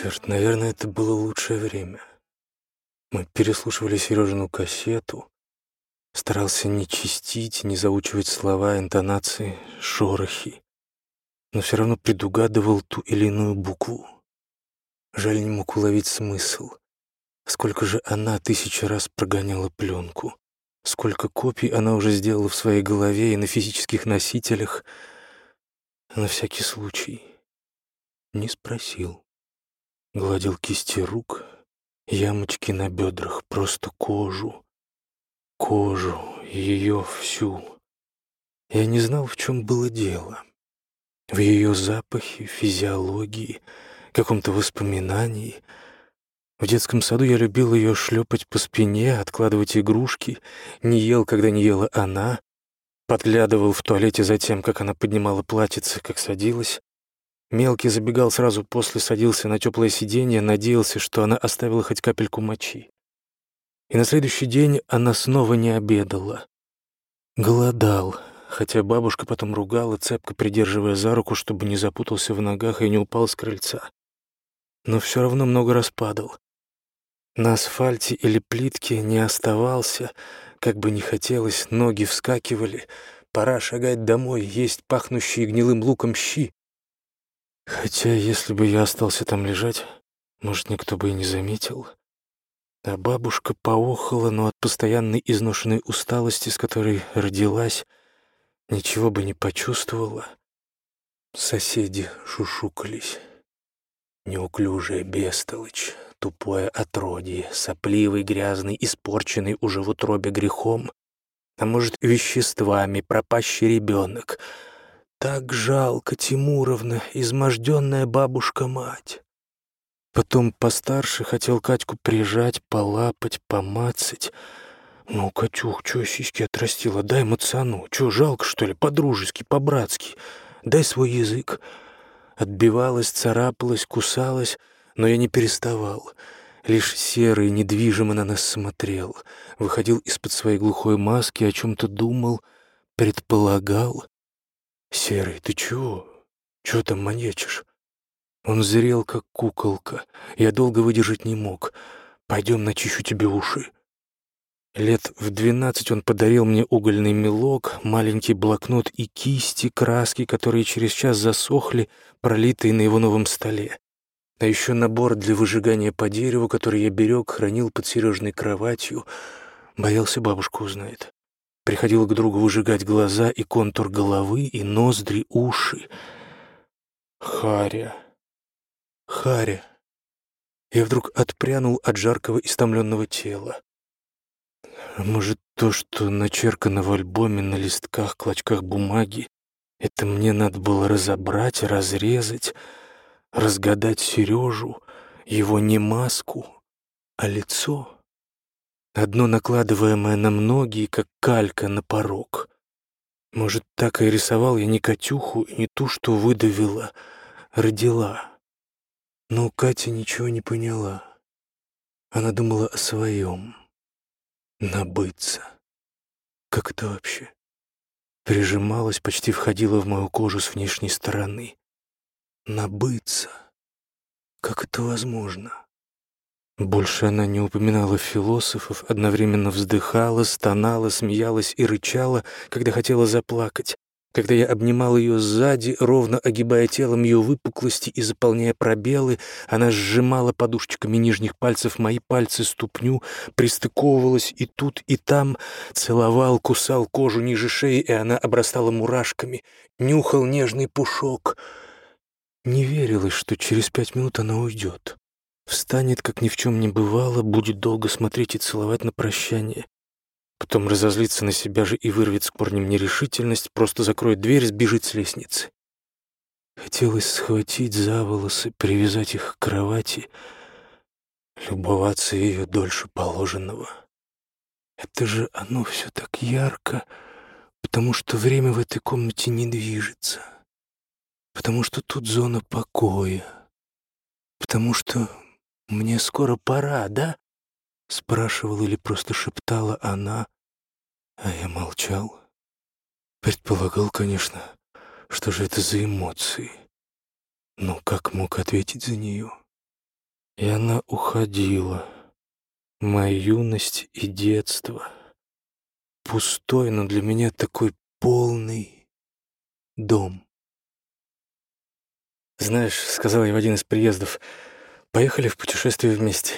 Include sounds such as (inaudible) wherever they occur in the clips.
Черт, наверное, это было лучшее время. Мы переслушивали Сережину кассету. Старался не чистить, не заучивать слова, интонации, шорохи. Но все равно предугадывал ту или иную букву. Жаль, не мог уловить смысл. Сколько же она тысячи раз прогоняла пленку. Сколько копий она уже сделала в своей голове и на физических носителях. На всякий случай. Не спросил. Гладил кисти рук, ямочки на бедрах, просто кожу. Кожу, ее всю. Я не знал, в чем было дело. В ее запахе, физиологии, каком-то воспоминании. В детском саду я любил ее шлепать по спине, откладывать игрушки, не ел, когда не ела она, подглядывал в туалете за тем, как она поднимала платьице, как садилась. Мелкий забегал сразу после, садился на теплое сиденье, надеялся, что она оставила хоть капельку мочи. И на следующий день она снова не обедала. Голодал, хотя бабушка потом ругала, цепко придерживая за руку, чтобы не запутался в ногах и не упал с крыльца. Но все равно много раз падал. На асфальте или плитке не оставался, как бы не хотелось, ноги вскакивали. Пора шагать домой, есть пахнущие гнилым луком щи. Хотя, если бы я остался там лежать, может, никто бы и не заметил. А бабушка поохала, но от постоянной изношенной усталости, с которой родилась, ничего бы не почувствовала. Соседи шушукались. Неуклюжая бестолочь, тупое отродье, сопливый, грязный, испорченный уже в утробе грехом, а может, веществами, пропащий ребенок — так жалко, Тимуровна, изможденная бабушка-мать. Потом постарше хотел Катьку прижать, полапать, помацать. Ну, Катюх, чё сиськи отрастила? Дай мацану. Чё, жалко, что ли? По-дружески, по-братски. Дай свой язык. Отбивалась, царапалась, кусалась, но я не переставал. Лишь серый, недвижимо на нас смотрел. Выходил из-под своей глухой маски, о чем то думал, предполагал. «Серый, ты чего? Чего там маньячишь?» Он зрел, как куколка. Я долго выдержать не мог. «Пойдем начищу тебе уши». Лет в двенадцать он подарил мне угольный мелок, маленький блокнот и кисти, краски, которые через час засохли, пролитые на его новом столе. А еще набор для выжигания по дереву, который я берег, хранил под Сережной кроватью. Боялся, бабушка узнает. Приходило к другу выжигать глаза и контур головы, и ноздри, уши. Харя. Харя. Я вдруг отпрянул от жаркого истомленного тела. Может, то, что начеркано в альбоме на листках, клочках бумаги, это мне надо было разобрать, разрезать, разгадать Сережу, его не маску, а лицо одно накладываемое на многие, как калька на порог. Может, так и рисовал я не Катюху и не ту, что выдавила, родила. Но Катя ничего не поняла. Она думала о своем. Набыться. Как это вообще? Прижималась, почти входила в мою кожу с внешней стороны. Набыться. Как это возможно? Больше она не упоминала философов, одновременно вздыхала, стонала, смеялась и рычала, когда хотела заплакать. Когда я обнимал ее сзади, ровно огибая телом ее выпуклости и заполняя пробелы, она сжимала подушечками нижних пальцев мои пальцы ступню, пристыковывалась и тут, и там, целовал, кусал кожу ниже шеи, и она обрастала мурашками, нюхал нежный пушок. Не верилось, что через пять минут она уйдет. Встанет, как ни в чем не бывало, будет долго смотреть и целовать на прощание. Потом разозлится на себя же и вырвет с корнем нерешительность, просто закроет дверь, сбежит с лестницы. Хотелось схватить за волосы, привязать их к кровати, любоваться ее дольше положенного. Это же оно все так ярко, потому что время в этой комнате не движется, потому что тут зона покоя, потому что «Мне скоро пора, да?» — спрашивала или просто шептала она, а я молчал. Предполагал, конечно, что же это за эмоции. Но как мог ответить за нее? И она уходила. Моя юность и детство. Пустой, но для меня такой полный дом. «Знаешь, — сказал я в один из приездов, — поехали в путешествие вместе.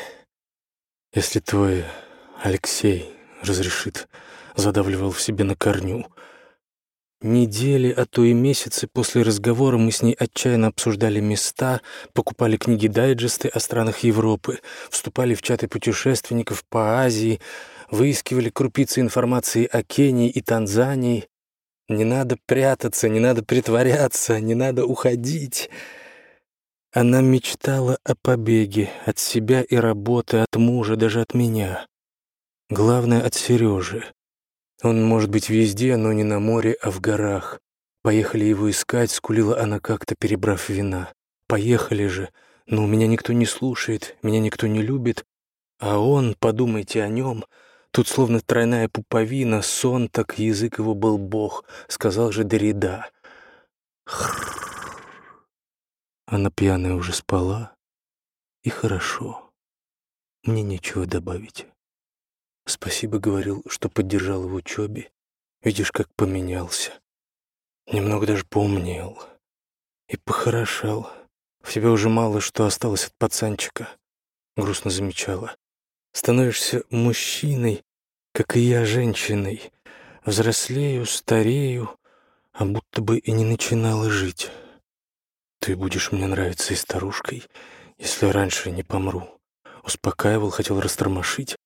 Если твой Алексей разрешит, — задавливал в себе на корню. Недели, а то и месяцы после разговора мы с ней отчаянно обсуждали места, покупали книги-дайджесты о странах Европы, вступали в чаты путешественников по Азии, выискивали крупицы информации о Кении и Танзании. Не надо прятаться, не надо притворяться, не надо уходить. Она мечтала о побеге от себя и работы, от мужа, даже от меня. Главное, от Сережи. Он может быть везде, но не на море, а в горах. Поехали его искать, скулила она как-то, перебрав вина. Поехали же, но меня никто не слушает, меня никто не любит. А он, подумайте о нем, Тут словно тройная пуповина, сон, так язык его был бог, сказал же Дорида. Она пьяная уже спала, и хорошо. Мне нечего добавить. Спасибо говорил, что поддержал в учебе. Видишь, как поменялся. Немного даже поумнел. И похорошел. В тебе уже мало что осталось от пацанчика. Грустно замечала. Становишься мужчиной, как и я женщиной. Взрослею, старею, а будто бы и не начинала жить. Ты будешь мне нравиться и старушкой, если раньше не помру. Успокаивал, хотел растормошить.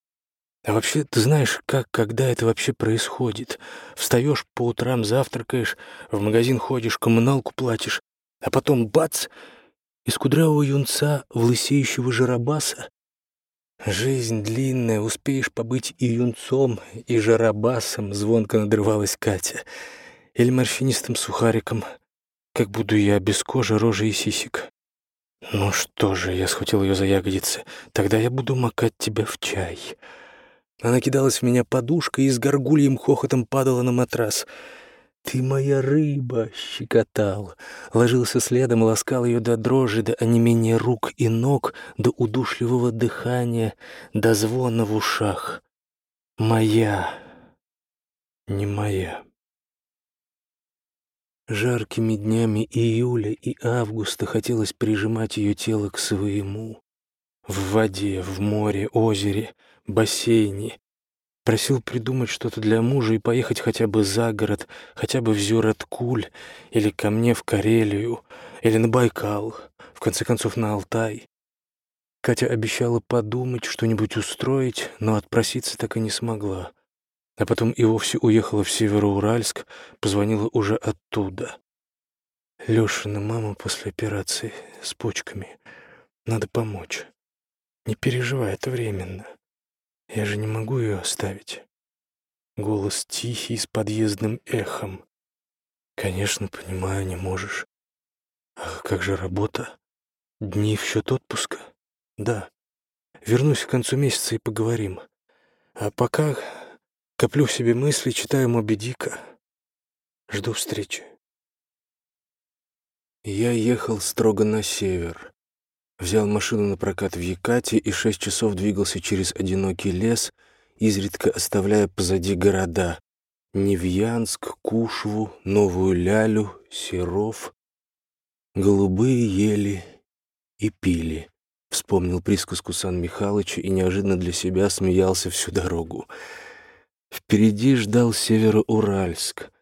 А вообще, ты знаешь, как, когда это вообще происходит? Встаешь по утрам, завтракаешь, в магазин ходишь, коммуналку платишь, а потом бац! Из кудрявого юнца в лысеющего жарабаса «Жизнь длинная, успеешь побыть и юнцом, и жарабасом», — звонко надрывалась Катя. «Или морщинистым сухариком, как буду я без кожи, рожи и сисек». «Ну что же», — я схватил ее за ягодицы, — «тогда я буду макать тебя в чай». Она кидалась в меня подушкой и с горгульем хохотом падала на матрас — «Ты моя рыба!» — щекотал. Ложился следом, ласкал ее до дрожи, до онемения рук и ног, до удушливого дыхания, до звона в ушах. «Моя!» «Не моя!» Жаркими днями июля и августа хотелось прижимать ее тело к своему. В воде, в море, озере, бассейне, Просил придумать что-то для мужа и поехать хотя бы за город, хотя бы в Зюраткуль, или ко мне в Карелию, или на Байкал, в конце концов на Алтай. Катя обещала подумать, что-нибудь устроить, но отпроситься так и не смогла. А потом и вовсе уехала в Североуральск, позвонила уже оттуда. Лешина мама после операции с почками. Надо помочь. Не переживай, это временно. Я же не могу ее оставить. Голос тихий, с подъездным эхом. Конечно, понимаю, не можешь. А как же работа? Дни в счет отпуска? Да. Вернусь к концу месяца и поговорим. А пока коплю в себе мысли, читаю Моби Дика. Жду встречи. Я ехал строго на север. Взял машину на прокат в Якате и шесть часов двигался через одинокий лес, изредка оставляя позади города — Невьянск, Кушву, Новую Лялю, Серов. Голубые ели и пили. Вспомнил присказку Сан Михалыча и неожиданно для себя смеялся всю дорогу. Впереди ждал Североуральск.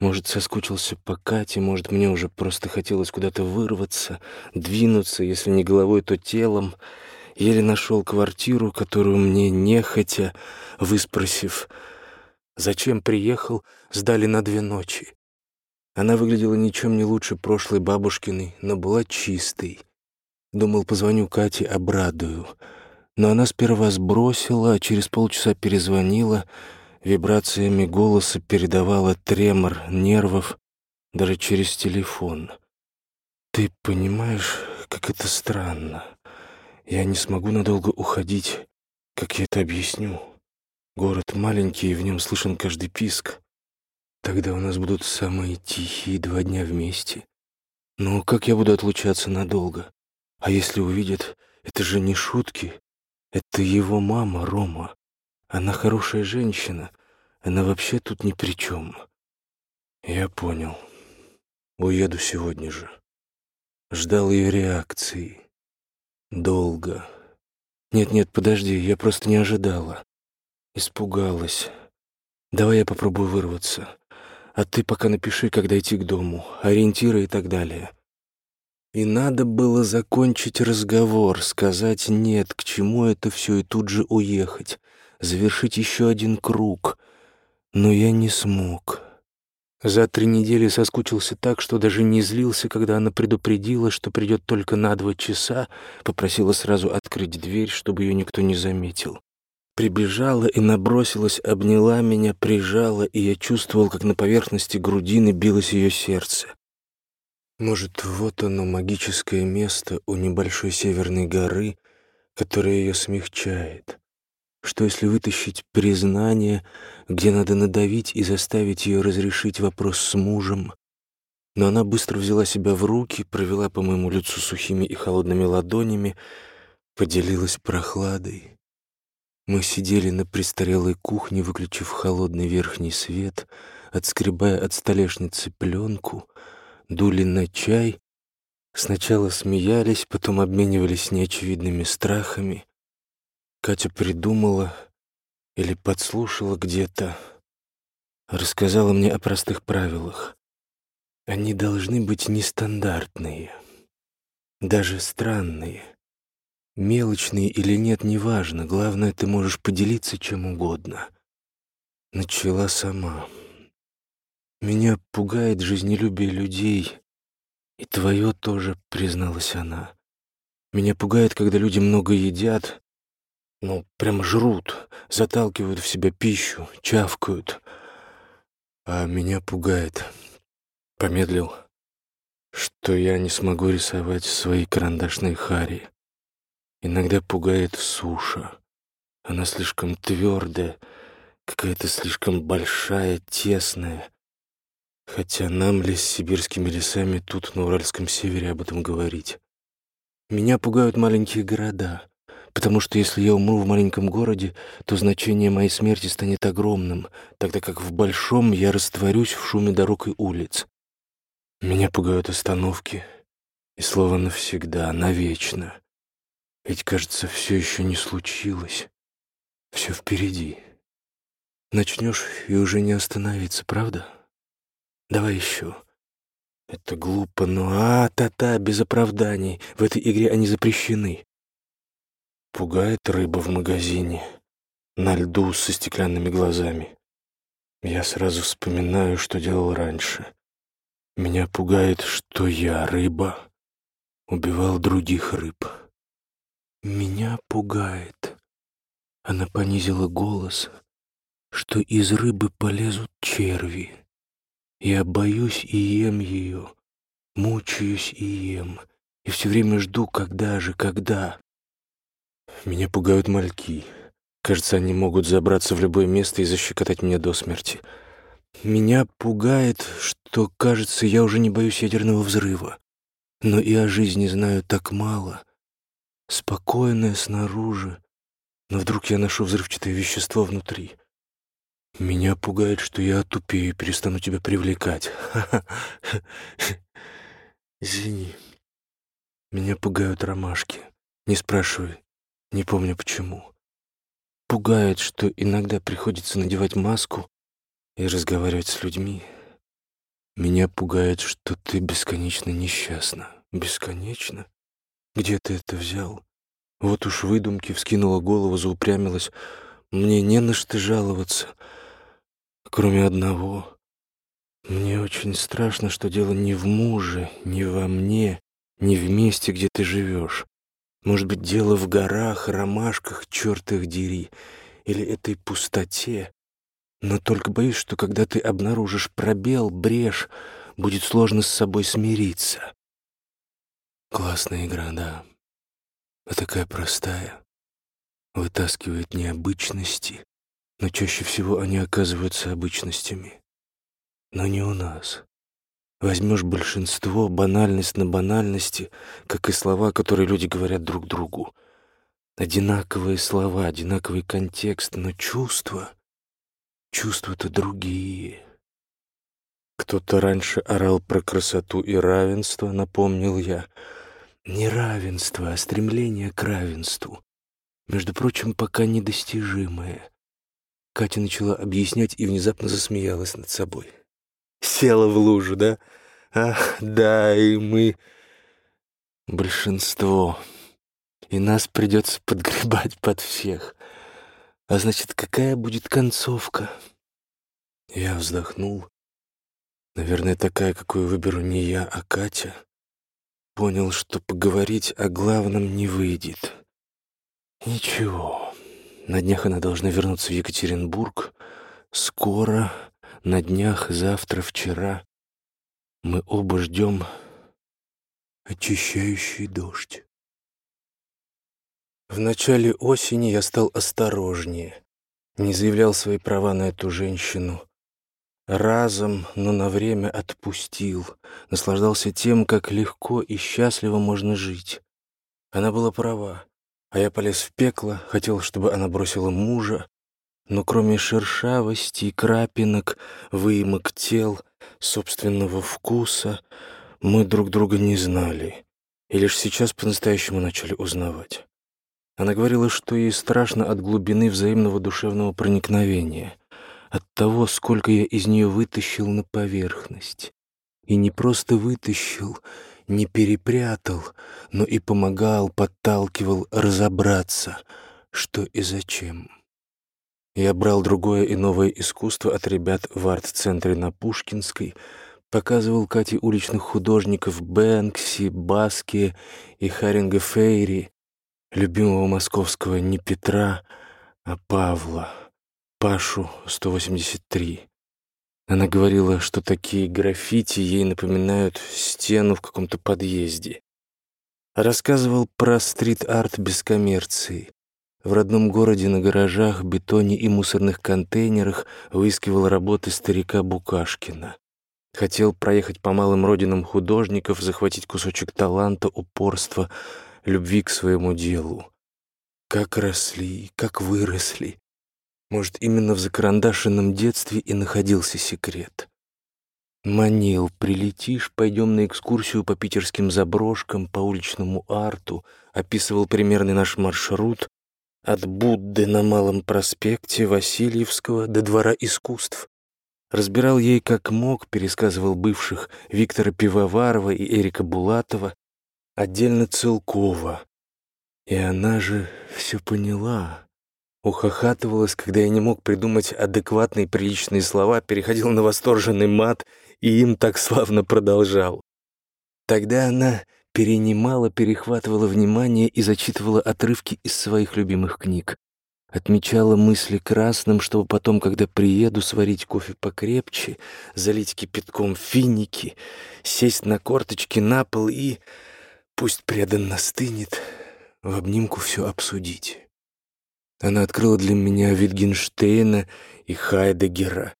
Может, соскучился по Кате, может, мне уже просто хотелось куда-то вырваться, двинуться, если не головой, то телом. Еле нашел квартиру, которую мне нехотя, выспросив, зачем приехал, сдали на две ночи. Она выглядела ничем не лучше прошлой бабушкиной, но была чистой. Думал, позвоню Кате, обрадую. Но она сперва сбросила, а через полчаса перезвонила — вибрациями голоса передавала тремор нервов даже через телефон. «Ты понимаешь, как это странно. Я не смогу надолго уходить, как я это объясню. Город маленький, и в нем слышен каждый писк. Тогда у нас будут самые тихие два дня вместе. Но как я буду отлучаться надолго? А если увидят, Это же не шутки. Это его мама, Рома. Она хорошая женщина. Она вообще тут ни при чем. Я понял. Уеду сегодня же. Ждал ее реакции. Долго. Нет-нет, подожди, я просто не ожидала. Испугалась. Давай я попробую вырваться. А ты пока напиши, когда идти к дому, ориентиры и так далее. И надо было закончить разговор, сказать «нет», к чему это все, и тут же уехать, завершить еще один круг. Но я не смог. За три недели соскучился так, что даже не злился, когда она предупредила, что придет только на два часа, попросила сразу открыть дверь, чтобы ее никто не заметил. Прибежала и набросилась, обняла меня, прижала, и я чувствовал, как на поверхности грудины билось ее сердце. Может, вот оно, магическое место у небольшой северной горы, которое ее смягчает. Что если вытащить признание, где надо надавить и заставить ее разрешить вопрос с мужем? Но она быстро взяла себя в руки, провела по моему лицу сухими и холодными ладонями, поделилась прохладой. Мы сидели на престарелой кухне, выключив холодный верхний свет, отскребая от столешницы пленку — дули на чай, сначала смеялись, потом обменивались неочевидными страхами. Катя придумала или подслушала где-то, рассказала мне о простых правилах. Они должны быть нестандартные, даже странные. Мелочные или нет, неважно. Главное, ты можешь поделиться чем угодно. Начала сама. Меня пугает жизнелюбие людей. И твое тоже, призналась она. Меня пугает, когда люди много едят, ну, прямо жрут, заталкивают в себя пищу, чавкают. А меня пугает, помедлил, что я не смогу рисовать свои карандашные хари. Иногда пугает суша. Она слишком твердая, какая-то слишком большая, тесная. Хотя нам ли с сибирскими лесами тут, на Уральском севере, об этом говорить? Меня пугают маленькие города, потому что если я умру в маленьком городе, то значение моей смерти станет огромным, тогда как в большом я растворюсь в шуме дорог и улиц. Меня пугают остановки, и слово навсегда, навечно. Ведь, кажется, все еще не случилось. Все впереди. Начнешь и уже не остановиться, правда? Давай еще. Это глупо, но а-та-та, без оправданий. В этой игре они запрещены. Пугает рыба в магазине. На льду со стеклянными глазами. Я сразу вспоминаю, что делал раньше. Меня пугает, что я, рыба, убивал других рыб. Меня пугает. Она понизила голос, что из рыбы полезут черви. Я боюсь и ем ее, мучаюсь и ем, и все время жду, когда же, когда. Меня пугают мальки. Кажется, они могут забраться в любое место и защекотать меня до смерти. Меня пугает, что, кажется, я уже не боюсь ядерного взрыва. Но и о жизни знаю так мало. Спокойная снаружи, но вдруг я ношу взрывчатое вещество внутри. Меня пугает, что я отупею и перестану тебя привлекать. (laughs) Извини. Меня пугают ромашки. Не спрашивай. Не помню почему. Пугает, что иногда приходится надевать маску и разговаривать с людьми. Меня пугает, что ты бесконечно несчастна. Бесконечно? Где ты это взял? Вот уж выдумки, вскинула голову, заупрямилась. Мне не на что жаловаться кроме одного. Мне очень страшно, что дело не в муже, не во мне, не в месте, где ты живешь. Может быть, дело в горах, ромашках, черт их дери, или этой пустоте. Но только боюсь, что когда ты обнаружишь пробел, брешь, будет сложно с собой смириться. Классная игра, да. А такая простая. Вытаскивает необычности, но чаще всего они оказываются обычностями. Но не у нас. Возьмешь большинство, банальность на банальности, как и слова, которые люди говорят друг другу. Одинаковые слова, одинаковый контекст, но чувства, чувства-то другие. Кто-то раньше орал про красоту и равенство, напомнил я. Не равенство, а стремление к равенству. Между прочим, пока недостижимое. Катя начала объяснять и внезапно засмеялась над собой. Села в лужу, да? Ах, да, и мы... Большинство. И нас придется подгребать под всех. А значит, какая будет концовка? Я вздохнул. Наверное, такая, какую выберу не я, а Катя. Понял, что поговорить о главном не выйдет. Ничего. На днях она должна вернуться в Екатеринбург. Скоро, на днях, завтра, вчера. Мы оба ждем очищающий дождь. В начале осени я стал осторожнее, не заявлял свои права на эту женщину. Разом, но на время отпустил, наслаждался тем, как легко и счастливо можно жить. Она была права, а я полез в пекло, хотел, чтобы она бросила мужа, но кроме шершавости, крапинок, выемок тел, собственного вкуса, мы друг друга не знали и лишь сейчас по-настоящему начали узнавать. Она говорила, что ей страшно от глубины взаимного душевного проникновения, от того, сколько я из нее вытащил на поверхность. И не просто вытащил, не перепрятал, но и помогал, подталкивал разобраться, что и зачем. Я брал другое и новое искусство от ребят в арт-центре на Пушкинской, показывал Кате уличных художников Бэнкси, Баски и Харинга Фейри, любимого московского не Петра, а Павла, Пашу 183. Она говорила, что такие граффити ей напоминают стену в каком-то подъезде. Рассказывал про стрит-арт без коммерции. В родном городе на гаражах, бетоне и мусорных контейнерах выискивал работы старика Букашкина. Хотел проехать по малым родинам художников, захватить кусочек таланта, упорства, любви к своему делу. Как росли, как выросли. Может, именно в закарандашенном детстве и находился секрет. Манил, прилетишь, пойдем на экскурсию по питерским заброшкам, по уличному арту, описывал примерный наш маршрут, от Будды на Малом проспекте Васильевского до Двора искусств. Разбирал ей как мог, пересказывал бывших Виктора Пивоварова и Эрика Булатова, отдельно Целкова. И она же все поняла. Ухахатывалась, когда я не мог придумать адекватные приличные слова, переходил на восторженный мат и им так славно продолжал. Тогда она перенимала, перехватывала внимание и зачитывала отрывки из своих любимых книг. Отмечала мысли красным, чтобы потом, когда приеду, сварить кофе покрепче, залить кипятком финики, сесть на корточки на пол и, пусть преданно стынет, в обнимку все обсудить. Она открыла для меня Витгенштейна и Хайдегера,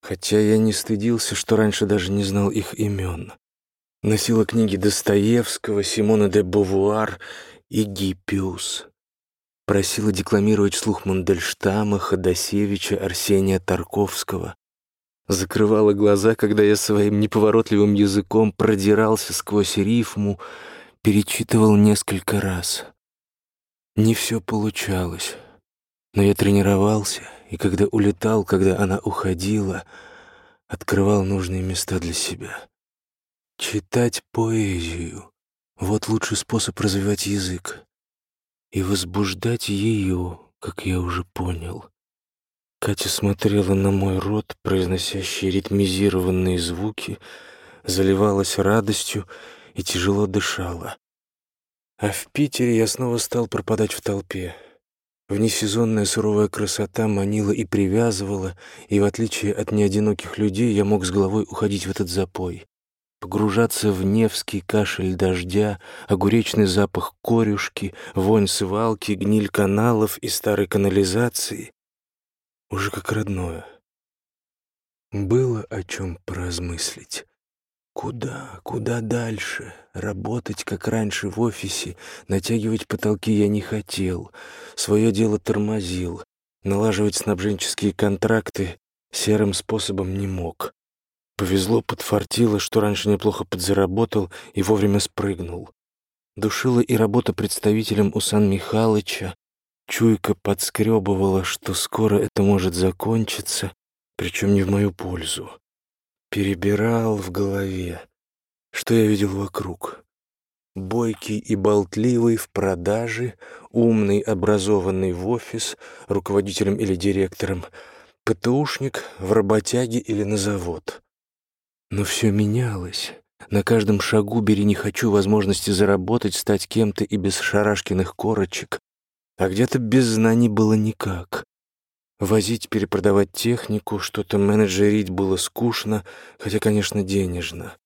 хотя я не стыдился, что раньше даже не знал их имен. Носила книги Достоевского, Симона де Бовуар и Гиппиус. Просила декламировать вслух Мандельштама, Ходосевича, Арсения Тарковского. Закрывала глаза, когда я своим неповоротливым языком продирался сквозь рифму, перечитывал несколько раз. Не все получалось, но я тренировался, и когда улетал, когда она уходила, открывал нужные места для себя. Читать поэзию — вот лучший способ развивать язык. И возбуждать ее, как я уже понял. Катя смотрела на мой рот, произносящий ритмизированные звуки, заливалась радостью и тяжело дышала. А в Питере я снова стал пропадать в толпе. Внесезонная суровая красота манила и привязывала, и в отличие от неодиноких людей я мог с головой уходить в этот запой погружаться в невский кашель дождя, огуречный запах корюшки, вонь свалки, гниль каналов и старой канализации. Уже как родное. Было о чем поразмыслить. Куда, куда дальше? Работать, как раньше, в офисе, натягивать потолки я не хотел. Свое дело тормозил. Налаживать снабженческие контракты серым способом не мог. Повезло, подфартило, что раньше неплохо подзаработал и вовремя спрыгнул. Душила и работа представителем у Сан Михалыча. Чуйка подскребывала, что скоро это может закончиться, причем не в мою пользу. Перебирал в голове, что я видел вокруг. Бойкий и болтливый в продаже, умный, образованный в офис, руководителем или директором, ПТУшник в работяге или на завод. Но все менялось. На каждом шагу бери не хочу возможности заработать, стать кем-то и без шарашкиных корочек. А где-то без знаний было никак. Возить, перепродавать технику, что-то менеджерить было скучно, хотя, конечно, денежно.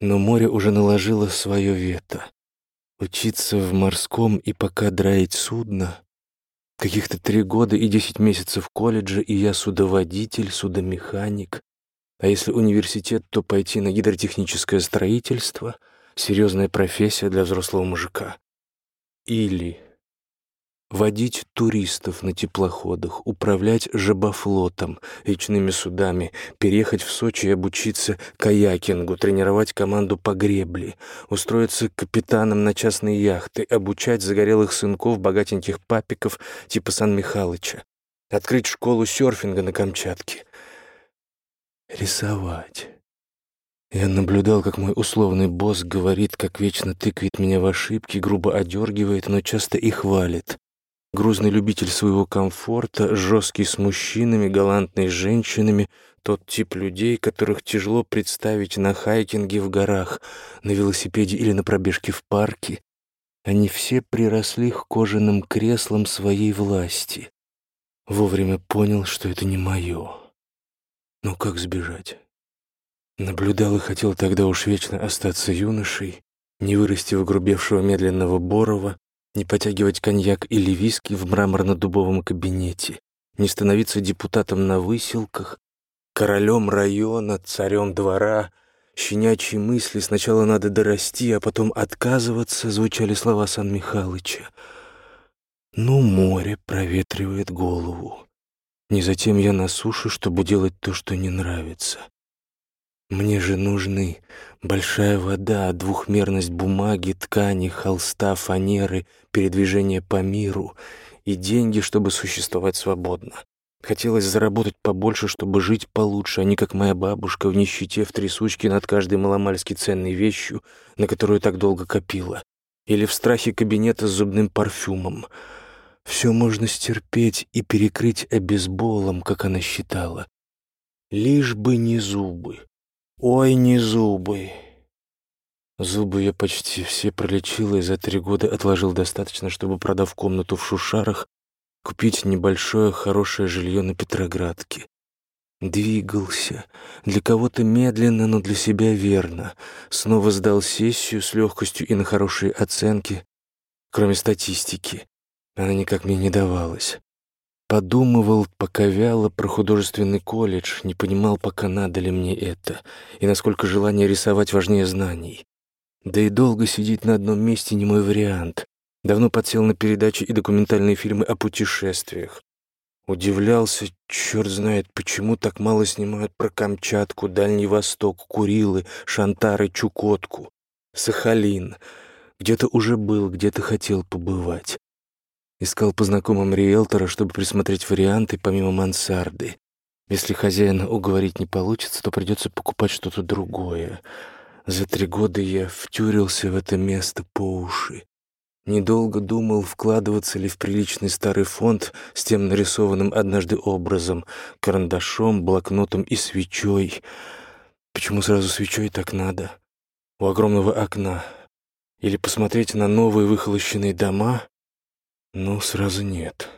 Но море уже наложило свое вето. Учиться в морском и пока драить судно. Каких-то три года и десять месяцев колледжа, и я судоводитель, судомеханик. А если университет, то пойти на гидротехническое строительство — серьезная профессия для взрослого мужика. Или водить туристов на теплоходах, управлять жабофлотом, речными судами, переехать в Сочи и обучиться каякингу, тренировать команду по гребле, устроиться капитаном на частные яхты, обучать загорелых сынков богатеньких папиков типа Сан Михалыча, открыть школу серфинга на Камчатке. Рисовать. Я наблюдал, как мой условный босс говорит, как вечно тыкает меня в ошибки, грубо одергивает, но часто и хвалит. Грузный любитель своего комфорта, жесткий с мужчинами, галантный с женщинами, тот тип людей, которых тяжело представить на хайкинге в горах, на велосипеде или на пробежке в парке. Они все приросли к кожаным креслам своей власти. Вовремя понял, что это не мое. Но как сбежать? Наблюдал и хотел тогда уж вечно остаться юношей, не вырасти в грубевшего медленного Борова, не потягивать коньяк или виски в мраморно-дубовом кабинете, не становиться депутатом на выселках, королем района, царем двора. Щенячьи мысли «сначала надо дорасти, а потом отказываться» звучали слова Сан Михалыча. «Ну, море проветривает голову. Не затем я на суше, чтобы делать то, что не нравится. Мне же нужны большая вода, двухмерность бумаги, ткани, холста, фанеры, передвижение по миру и деньги, чтобы существовать свободно. Хотелось заработать побольше, чтобы жить получше, а не как моя бабушка в нищете в трясучке над каждой маломальски ценной вещью, на которую так долго копила, или в страхе кабинета с зубным парфюмом. Все можно стерпеть и перекрыть обезболом, как она считала. Лишь бы не зубы. Ой, не зубы. Зубы я почти все пролечила и за три года отложил достаточно, чтобы, продав комнату в Шушарах, купить небольшое хорошее жилье на Петроградке. Двигался. Для кого-то медленно, но для себя верно. Снова сдал сессию с легкостью и на хорошие оценки, кроме статистики. Она никак мне не давалась. Подумывал, пока вяло, про художественный колледж, не понимал, пока надо ли мне это, и насколько желание рисовать важнее знаний. Да и долго сидеть на одном месте не мой вариант. Давно подсел на передачи и документальные фильмы о путешествиях. Удивлялся, черт знает, почему так мало снимают про Камчатку, Дальний Восток, Курилы, Шантары, Чукотку, Сахалин. Где-то уже был, где-то хотел побывать. Искал по знакомым риэлтора, чтобы присмотреть варианты помимо мансарды. Если хозяина уговорить не получится, то придется покупать что-то другое. За три года я втюрился в это место по уши. Недолго думал, вкладываться ли в приличный старый фонд с тем нарисованным однажды образом, карандашом, блокнотом и свечой. Почему сразу свечой так надо? У огромного окна. Или посмотреть на новые выхолощенные дома, ну, сразу нет.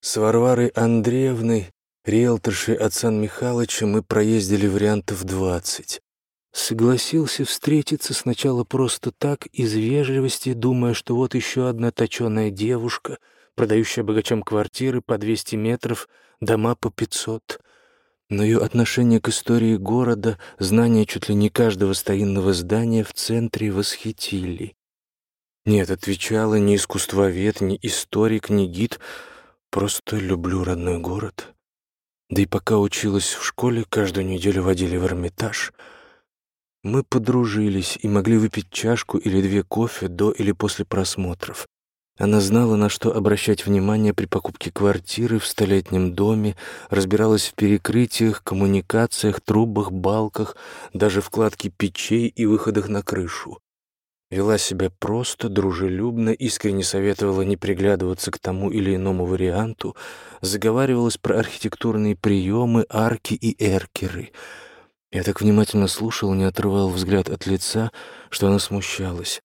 С Варварой Андреевной, риэлторшей от Сан Михайловича, мы проездили вариантов двадцать. Согласился встретиться сначала просто так, из вежливости, думая, что вот еще одна точеная девушка, продающая богачам квартиры по 200 метров, дома по 500. но ее отношение к истории города, знание чуть ли не каждого старинного здания в центре восхитили. Нет, отвечала ни искусствовед, ни историк, ни гид, просто люблю родной город. Да и пока училась в школе, каждую неделю водили в Эрмитаж. Мы подружились и могли выпить чашку или две кофе до или после просмотров. Она знала, на что обращать внимание при покупке квартиры в столетнем доме, разбиралась в перекрытиях, коммуникациях, трубах, балках, даже вкладке печей и выходах на крышу. Вела себя просто, дружелюбно, искренне советовала не приглядываться к тому или иному варианту, заговаривалась про архитектурные приемы, арки и эркеры. Я так внимательно слушал, не отрывал взгляд от лица, что она смущалась.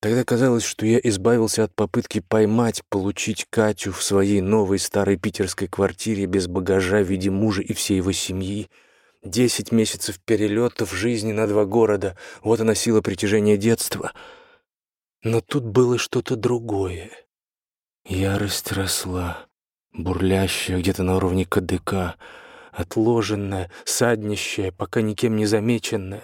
Тогда казалось, что я избавился от попытки поймать, получить Катю в своей новой старой питерской квартире без багажа в виде мужа и всей его семьи. Десять месяцев перелетов жизни на два города — вот она сила притяжения детства. Но тут было что-то другое. Ярость росла, бурлящая где-то на уровне КДК, отложенная, саднищая, пока никем не замеченная.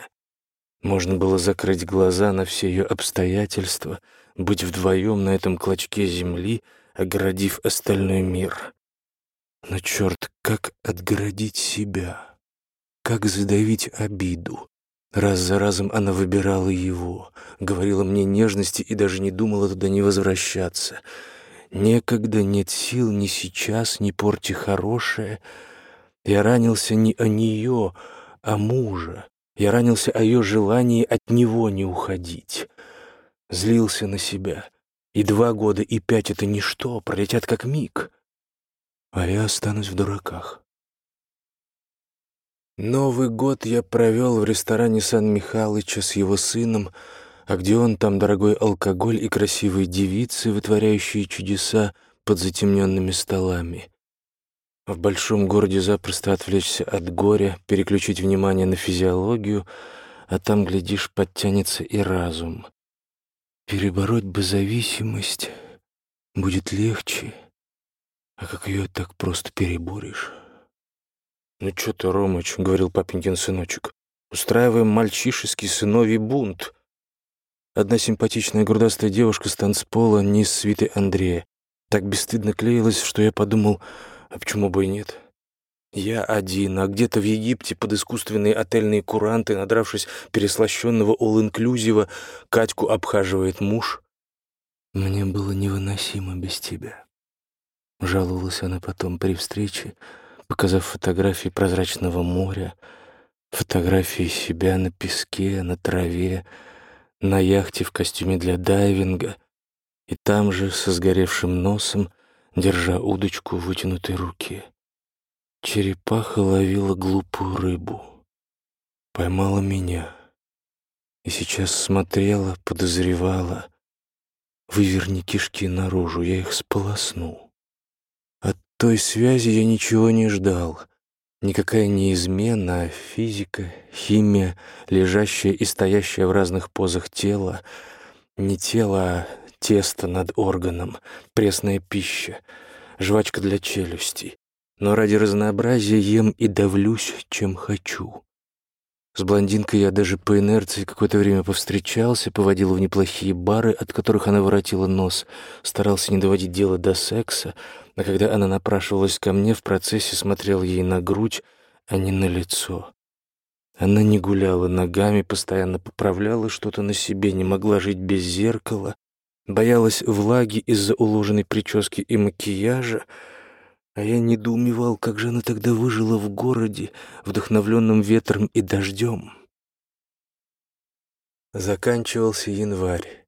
Можно было закрыть глаза на все ее обстоятельства, быть вдвоем на этом клочке земли, оградив остальной мир. Но черт, как отгородить себя? Как задавить обиду? Раз за разом она выбирала его, говорила мне нежности и даже не думала туда не возвращаться. Некогда нет сил ни сейчас, ни порти хорошее. Я ранился не о нее, а мужа, я ранился о ее желании от него не уходить. Злился на себя. И два года, и пять — это ничто, пролетят как миг. А я останусь в дураках. Новый год я провел в ресторане Сан Михалыча с его сыном, а где он, там дорогой алкоголь и красивые девицы, вытворяющие чудеса под затемненными столами. В большом городе запросто отвлечься от горя, переключить внимание на физиологию, а там, глядишь, подтянется и разум. Перебороть бы зависимость будет легче, а как ее так просто переборешь? «Ну что ты, Ромыч», — говорил папенькин сыночек, «устраиваем мальчишеский сыновий бунт». Одна симпатичная грудастая девушка с танцпола, низ свиты Андрея, так бесстыдно клеилась, что я подумал — а почему бы и нет? Я один, а где-то в Египте под искусственные отельные куранты, надравшись переслащенного all-инклюзива, Катьку обхаживает муж. Мне было невыносимо без тебя. Жаловалась она потом при встрече, показав фотографии прозрачного моря, фотографии себя на песке, на траве, на яхте в костюме для дайвинга, и там же, со сгоревшим носом, держа удочку в вытянутой руке. Черепаха ловила глупую рыбу. Поймала меня. И сейчас смотрела, подозревала. Выверни кишки наружу, я их сполосну. Той связи я ничего не ждал. Никакая не измена, а физика, химия, лежащая и стоящая в разных позах тела. Не тело, а тесто над органом, пресная пища, жвачка для челюстей. Но ради разнообразия ем и давлюсь, чем хочу. С блондинкой я даже по инерции какое-то время повстречался, поводил в неплохие бары, от которых она воротила нос, старался не доводить дело до секса, а когда она напрашивалась ко мне, в процессе смотрел ей на грудь, а не на лицо. Она не гуляла ногами, постоянно поправляла что-то на себе, не могла жить без зеркала, боялась влаги из-за уложенной прически и макияжа, а я недоумевал, как же она тогда выжила в городе, вдохновленном ветром и дождем. Заканчивался январь.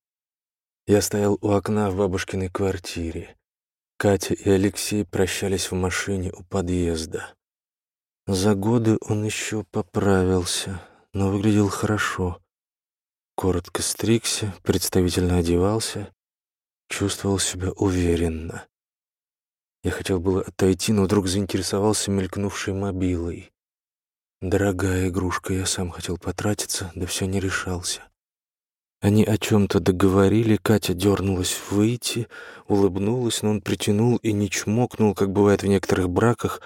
Я стоял у окна в бабушкиной квартире. Катя и Алексей прощались в машине у подъезда. За годы он еще поправился, но выглядел хорошо коротко стригся, представительно одевался, чувствовал себя уверенно. Я хотел было отойти, но вдруг заинтересовался мелькнувшей мобилой. Дорогая игрушка, я сам хотел потратиться, да все не решался. Они о чем-то договорили, Катя дернулась выйти, улыбнулась, но он притянул и не чмокнул, как бывает в некоторых браках,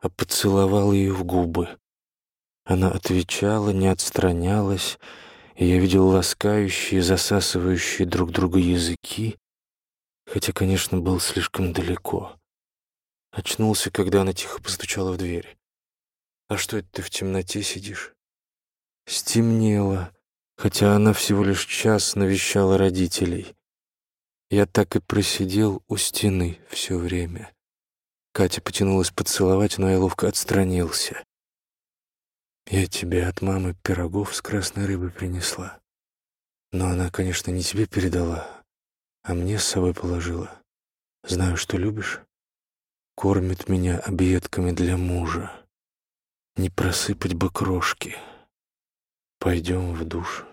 а поцеловал ее в губы. Она отвечала, не отстранялась, и я видел ласкающие, засасывающие друг друга языки, хотя, конечно, был слишком далеко. Очнулся, когда она тихо постучала в дверь. «А что это ты в темноте сидишь?» Стемнело, хотя она всего лишь час навещала родителей. Я так и просидел у стены все время. Катя потянулась поцеловать, но я ловко отстранился. «Я тебе от мамы пирогов с красной рыбой принесла. Но она, конечно, не тебе передала, а мне с собой положила. Знаю, что любишь. Кормит меня объедками для мужа. Не просыпать бы крошки. Пойдем в душ,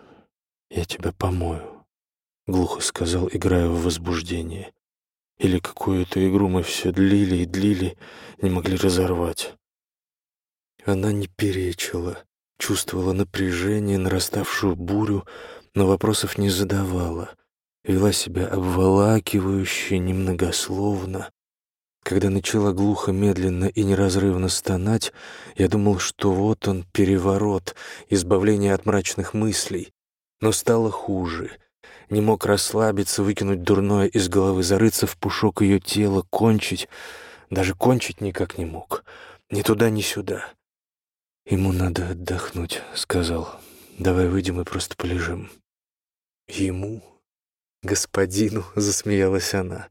я тебя помою», — глухо сказал, играя в возбуждение. Или какую-то игру мы все длили и длили, не могли разорвать. Она не перечила, чувствовала напряжение, нараставшую бурю, но вопросов не задавала, вела себя обволакивающе, немногословно. Когда начала глухо, медленно и неразрывно стонать, я думал, что вот он, переворот, избавление от мрачных мыслей. Но стало хуже — не мог расслабиться, выкинуть дурное из головы, зарыться в пушок ее тела, кончить. Даже кончить никак не мог. Ни туда, ни сюда. «Ему надо отдохнуть», — сказал. «Давай выйдем и просто полежим». «Ему?» «Господину», — засмеялась она.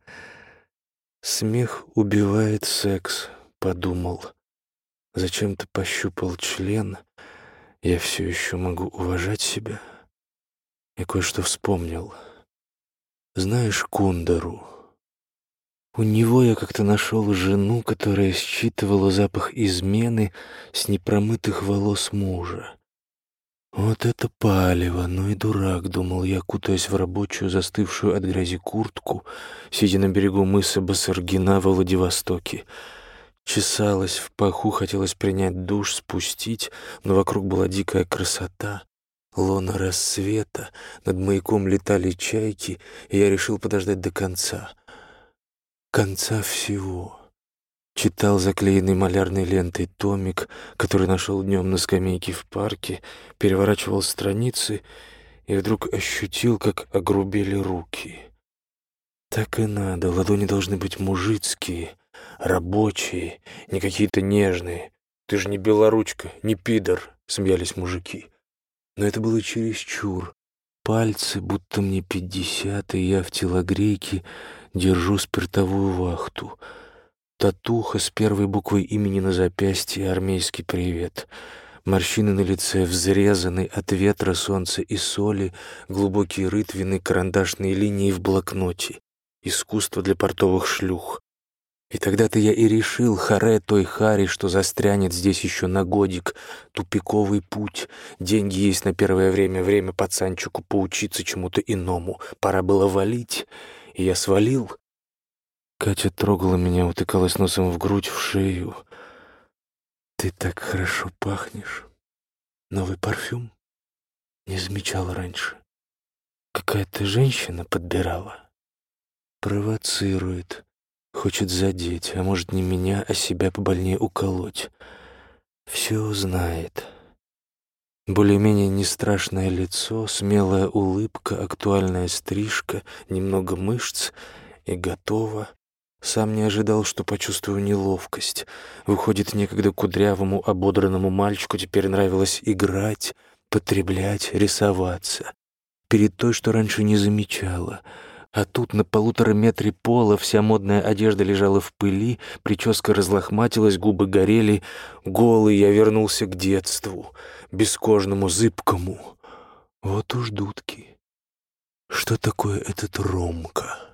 «Смех убивает секс», — подумал. Зачем-то пощупал член. Я все еще могу уважать себя. Я кое-что вспомнил. Знаешь Кундару? У него я как-то нашел жену, которая считывала запах измены с непромытых волос мужа. Вот это палево, ну и дурак, думал я, кутаясь в рабочую, застывшую от грязи куртку, сидя на берегу мыса Басаргина во Владивостоке. Чесалась в паху, хотелось принять душ, спустить, но вокруг была дикая красота. Лона рассвета, над маяком летали чайки, и я решил подождать до конца. Конца всего. Читал заклеенный малярной лентой томик, который нашел днем на скамейке в парке, переворачивал страницы и вдруг ощутил, как огрубели руки. Так и надо, ладони должны быть мужицкие, рабочие, не какие-то нежные. «Ты же не белоручка, не пидор», — смеялись мужики. Но это было чересчур. Пальцы, будто мне пятьдесят, и я в телогрейке держу спиртовую вахту. Татуха с первой буквой имени на запястье, армейский привет. Морщины на лице взрезаны от ветра, солнца и соли, глубокие рытвины, карандашные линии в блокноте. Искусство для портовых шлюх. И тогда-то я и решил, харе той хари, что застрянет здесь еще на годик. Тупиковый путь. Деньги есть на первое время, время пацанчику поучиться чему-то иному. Пора было валить, и я свалил. Катя трогала меня, утыкалась носом в грудь, в шею. «Ты так хорошо пахнешь. Новый парфюм? Не замечала раньше. Какая-то женщина подбирала. Провоцирует». Хочет задеть, а может не меня, а себя побольнее уколоть. Все знает. Более-менее не страшное лицо, смелая улыбка, актуальная стрижка, немного мышц и готово. Сам не ожидал, что почувствую неловкость. Выходит, некогда кудрявому, ободранному мальчику теперь нравилось играть, потреблять, рисоваться. Перед той, что раньше не замечала — а тут на полутора метре пола вся модная одежда лежала в пыли, прическа разлохматилась, губы горели. Голый я вернулся к детству, бескожному, зыбкому. Вот уж дудки. Что такое этот Ромка?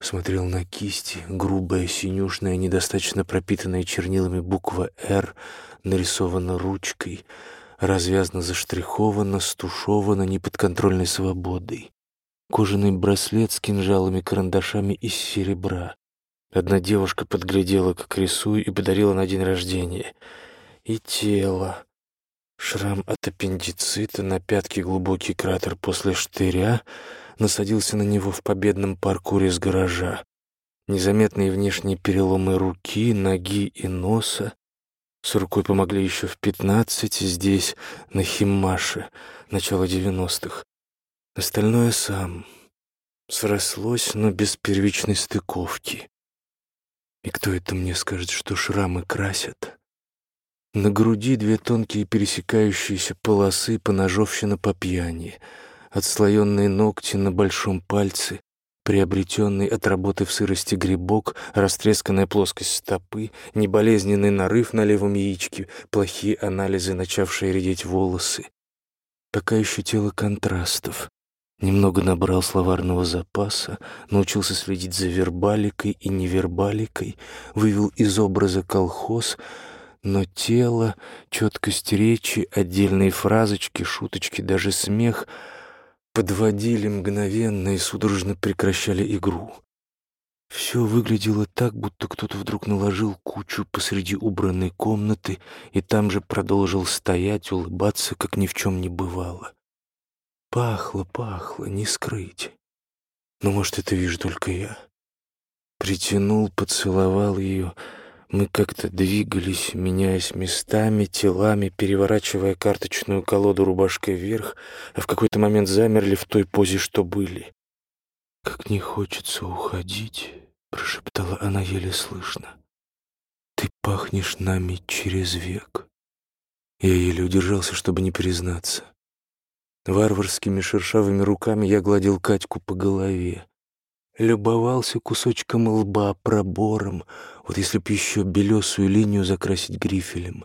Смотрел на кисти, грубая, синюшная, недостаточно пропитанная чернилами буква «Р», нарисована ручкой, развязно заштрихована, стушевана неподконтрольной свободой кожаный браслет с кинжалами, карандашами из серебра. Одна девушка подглядела, как рисую, и подарила на день рождения. И тело. Шрам от аппендицита, на пятке глубокий кратер после штыря, насадился на него в победном паркуре с гаража. Незаметные внешние переломы руки, ноги и носа, С рукой помогли еще в пятнадцать, здесь, на Химмаше, начало девяностых. Остальное сам. Срослось, но без первичной стыковки. И кто это мне скажет, что шрамы красят? На груди две тонкие пересекающиеся полосы, поножовщина по пьяни, отслоенные ногти на большом пальце, приобретенный от работы в сырости грибок, растресканная плоскость стопы, неболезненный нарыв на левом яичке, плохие анализы, начавшие редеть волосы. Пока еще тело контрастов. Немного набрал словарного запаса, научился следить за вербаликой и невербаликой, вывел из образа колхоз, но тело, четкость речи, отдельные фразочки, шуточки, даже смех подводили мгновенно и судорожно прекращали игру. Все выглядело так, будто кто-то вдруг наложил кучу посреди убранной комнаты и там же продолжил стоять, улыбаться, как ни в чем не бывало. Пахло, пахло, не скрыть. Но, может, это вижу только я. Притянул, поцеловал ее. Мы как-то двигались, меняясь местами, телами, переворачивая карточную колоду рубашкой вверх, а в какой-то момент замерли в той позе, что были. «Как не хочется уходить», — прошептала она еле слышно. «Ты пахнешь нами через век». Я еле удержался, чтобы не признаться. Варварскими шершавыми руками я гладил Катьку по голове. Любовался кусочком лба, пробором, вот если б еще белесую линию закрасить грифелем.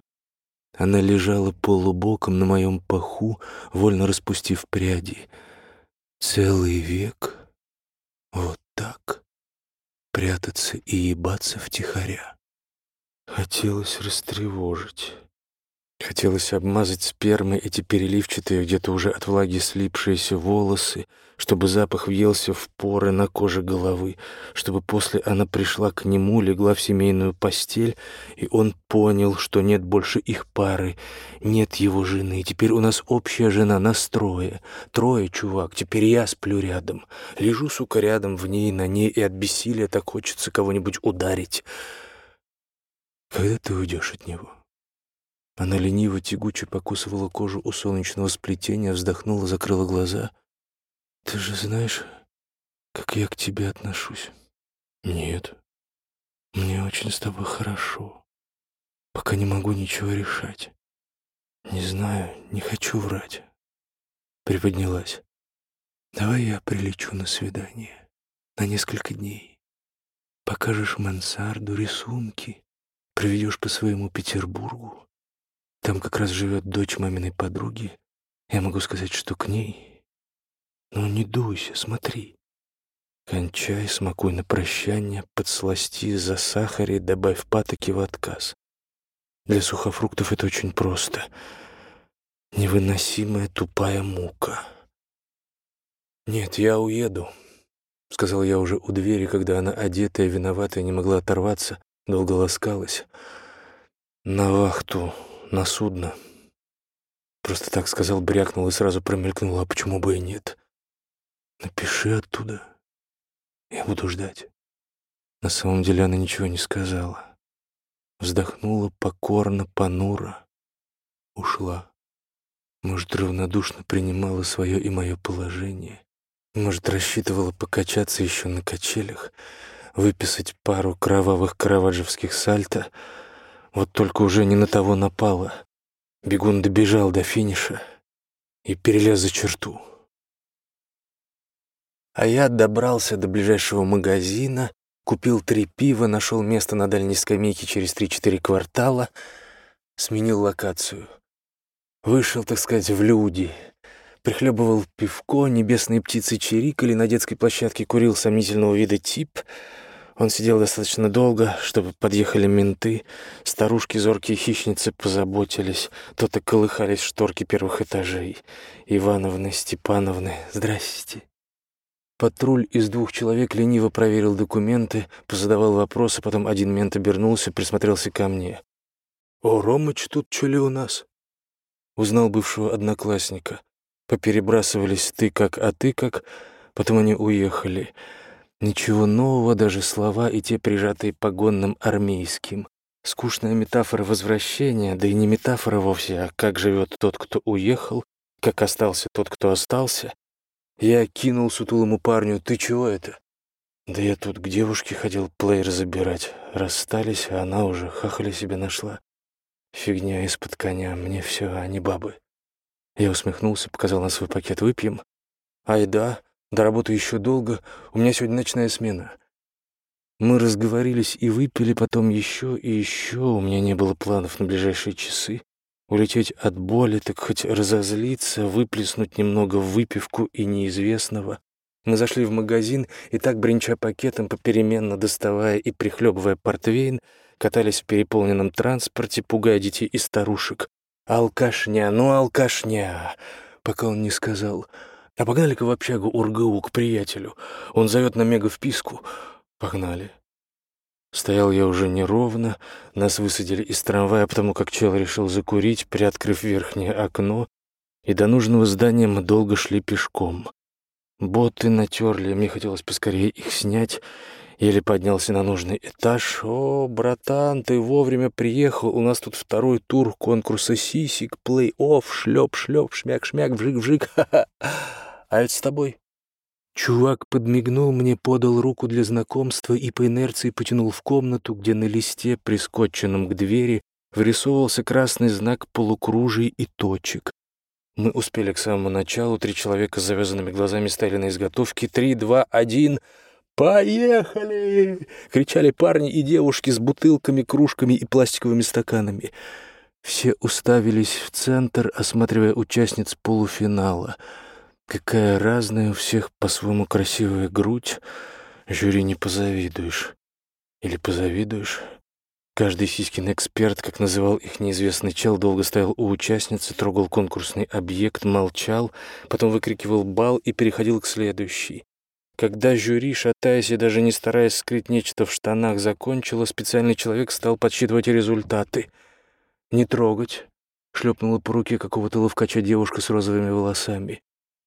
Она лежала полубоком на моем паху, вольно распустив пряди. Целый век вот так прятаться и ебаться втихаря. Хотелось растревожить. Хотелось обмазать спермой эти переливчатые, где-то уже от влаги слипшиеся волосы, чтобы запах въелся в поры на коже головы, чтобы после она пришла к нему, легла в семейную постель, и он понял, что нет больше их пары, нет его жены. Теперь у нас общая жена, нас трое. Трое, чувак, теперь я сплю рядом. Лежу, сука, рядом в ней, на ней, и от бессилия так хочется кого-нибудь ударить. Когда ты уйдешь от него?» Она лениво тягуче покусывала кожу у солнечного сплетения, вздохнула, закрыла глаза. «Ты же знаешь, как я к тебе отношусь?» «Нет. Мне очень с тобой хорошо. Пока не могу ничего решать. Не знаю, не хочу врать». Приподнялась. «Давай я прилечу на свидание. На несколько дней. Покажешь мансарду, рисунки, приведешь по своему Петербургу. Там как раз живет дочь маминой подруги. Я могу сказать, что к ней. Ну, не дуйся, смотри. Кончай, смакуй на прощание, подсласти, засахари, добавь патоки в отказ. Для сухофруктов это очень просто. Невыносимая тупая мука. «Нет, я уеду», — сказал я уже у двери, когда она, одетая, виноватая, не могла оторваться, долго ласкалась. «На вахту на судно. Просто так сказал, брякнул и сразу промелькнул, а почему бы и нет? Напиши оттуда. Я буду ждать. На самом деле она ничего не сказала. Вздохнула покорно, понуро. Ушла. Может, равнодушно принимала свое и мое положение. Может, рассчитывала покачаться еще на качелях, выписать пару кровавых караваджевских сальто — вот только уже не на того напала. Бегун добежал до финиша и перелез за черту. А я добрался до ближайшего магазина, купил три пива, нашел место на дальней скамейке через три-четыре квартала, сменил локацию. Вышел, так сказать, в люди. Прихлебывал пивко, небесные птицы чирикали, на детской площадке курил сомнительного вида тип — он сидел достаточно долго, чтобы подъехали менты. Старушки, зоркие хищницы, позаботились. То-то колыхались шторки первых этажей. Ивановны, Степановны, здрасте. Патруль из двух человек лениво проверил документы, позадавал вопросы, потом один мент обернулся, присмотрелся ко мне. «О, Ромыч, тут что ли у нас?» Узнал бывшего одноклассника. Поперебрасывались ты как, а ты как, потом они уехали. Ничего нового, даже слова и те прижатые погонным армейским. Скучная метафора возвращения, да и не метафора вовсе, а как живет тот, кто уехал, как остался тот, кто остался. Я кинул сутулому парню, ты чего это? Да я тут к девушке ходил плеер забирать. Расстались, а она уже хахали себе нашла. Фигня из-под коня, мне все, а не бабы. Я усмехнулся, показал на свой пакет, выпьем. Ай да, до работы еще долго, у меня сегодня ночная смена. Мы разговорились и выпили потом еще и еще. У меня не было планов на ближайшие часы. Улететь от боли, так хоть разозлиться, выплеснуть немного выпивку и неизвестного. Мы зашли в магазин и так, бренча пакетом, попеременно доставая и прихлебывая портвейн, катались в переполненном транспорте, пугая детей и старушек. «Алкашня, ну алкашня!» Пока он не сказал. «А погнали-ка в общагу УрГУ к приятелю. Он зовет на мега вписку. Погнали». Стоял я уже неровно, нас высадили из трамвая, потому как чел решил закурить, приоткрыв верхнее окно, и до нужного здания мы долго шли пешком. Боты натерли, мне хотелось поскорее их снять. Еле поднялся на нужный этаж. «О, братан, ты вовремя приехал. У нас тут второй тур конкурса сисик, плей-офф, шлеп-шлеп, шмяк-шмяк, вжик-вжик. (laughs) Ха-ха. А это с тобой?» Чувак подмигнул мне, подал руку для знакомства и по инерции потянул в комнату, где на листе, прискотченном к двери, вырисовывался красный знак полукружий и точек. Мы успели к самому началу, три человека с завязанными глазами стояли на изготовке. «Три, два, один...» «Поехали!» — кричали парни и девушки с бутылками, кружками и пластиковыми стаканами. Все уставились в центр, осматривая участниц полуфинала. Какая разная у всех по-своему красивая грудь. Жюри не позавидуешь. Или позавидуешь? Каждый сиськин эксперт, как называл их неизвестный чел, долго стоял у участницы, трогал конкурсный объект, молчал, потом выкрикивал бал и переходил к следующей. Когда жюри, шатаясь и даже не стараясь скрыть нечто в штанах, закончило, специальный человек стал подсчитывать результаты. «Не трогать», — шлепнула по руке какого-то ловкача девушка с розовыми волосами.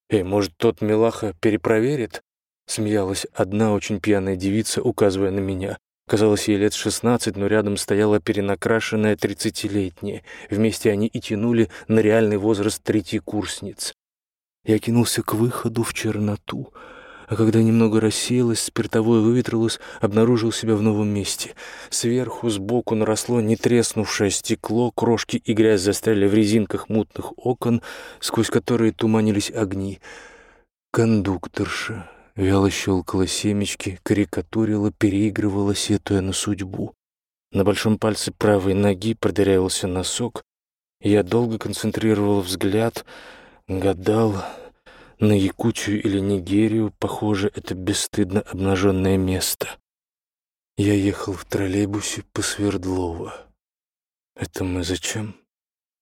«Эй, может, тот милаха перепроверит?» Смеялась одна очень пьяная девица, указывая на меня. Казалось, ей лет шестнадцать, но рядом стояла перенакрашенная тридцатилетняя. Вместе они и тянули на реальный возраст третьекурсниц. Я кинулся к выходу в черноту, а когда немного рассеялось, спиртовое выветрилось, обнаружил себя в новом месте. Сверху, сбоку наросло нетреснувшее стекло, крошки и грязь застряли в резинках мутных окон, сквозь которые туманились огни. Кондукторша Вяло щелкала семечки, карикатурила, переигрывала, сетуя на судьбу. На большом пальце правой ноги продырявился носок. Я долго концентрировал взгляд, гадал, на Якутию или Нигерию, похоже, это бесстыдно обнаженное место. Я ехал в троллейбусе по Свердлова. Это мы зачем?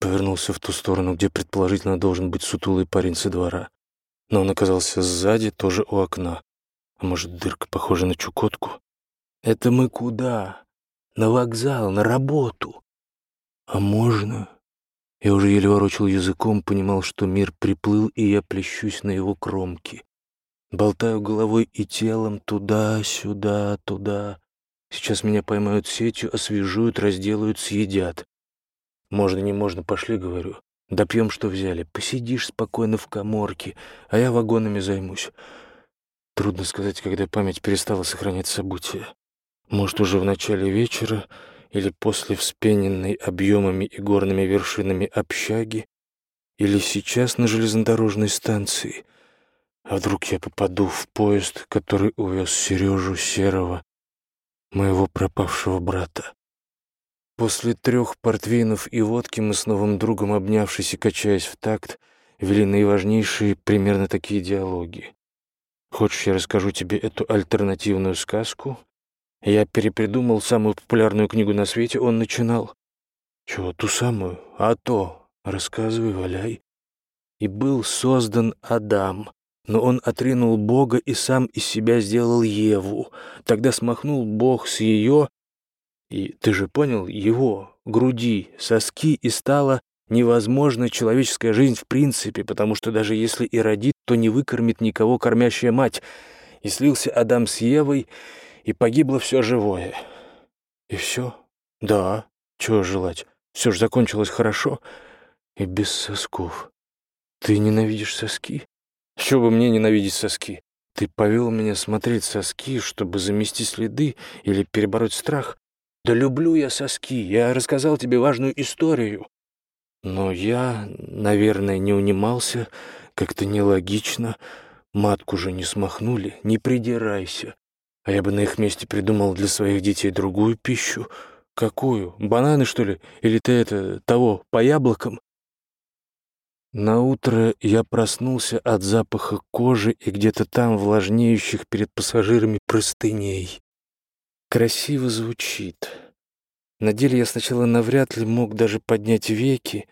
Повернулся в ту сторону, где предположительно должен быть сутулый парень со двора но он оказался сзади, тоже у окна. А может, дырка похожа на Чукотку? «Это мы куда? На вокзал, на работу?» «А можно?» Я уже еле ворочал языком, понимал, что мир приплыл, и я плещусь на его кромке. Болтаю головой и телом туда-сюда, туда. Сейчас меня поймают сетью, освежуют, разделают, съедят. Можно, не можно, пошли, говорю. Допьем, что взяли. Посидишь спокойно в коморке, а я вагонами займусь. Трудно сказать, когда память перестала сохранять события. Может, уже в начале вечера или после вспененной объемами и горными вершинами общаги, или сейчас на железнодорожной станции. А вдруг я попаду в поезд, который увез Сережу Серого, моего пропавшего брата? После трех портвейнов и водки мы с новым другом, обнявшись и качаясь в такт, вели наиважнейшие примерно такие диалоги. Хочешь, я расскажу тебе эту альтернативную сказку? Я перепридумал самую популярную книгу на свете, он начинал. Чего, ту самую? А то. Рассказывай, валяй. И был создан Адам, но он отринул Бога и сам из себя сделал Еву. Тогда смахнул Бог с ее, и ты же понял, его, груди, соски, и стала невозможна человеческая жизнь в принципе, потому что даже если и родит, то не выкормит никого кормящая мать. И слился Адам с Евой, и погибло все живое. И все. Да, чего желать. Все же закончилось хорошо и без сосков. Ты ненавидишь соски? Что бы мне ненавидеть соски? Ты повел меня смотреть соски, чтобы замести следы или перебороть страх? Да люблю я соски. Я рассказал тебе важную историю. Но я, наверное, не унимался. Как-то нелогично. Матку же не смахнули. Не придирайся. А я бы на их месте придумал для своих детей другую пищу. Какую? Бананы, что ли? Или ты это, того, по яблокам? На утро я проснулся от запаха кожи и где-то там влажнеющих перед пассажирами простыней. Красиво звучит. На деле я сначала навряд ли мог даже поднять веки,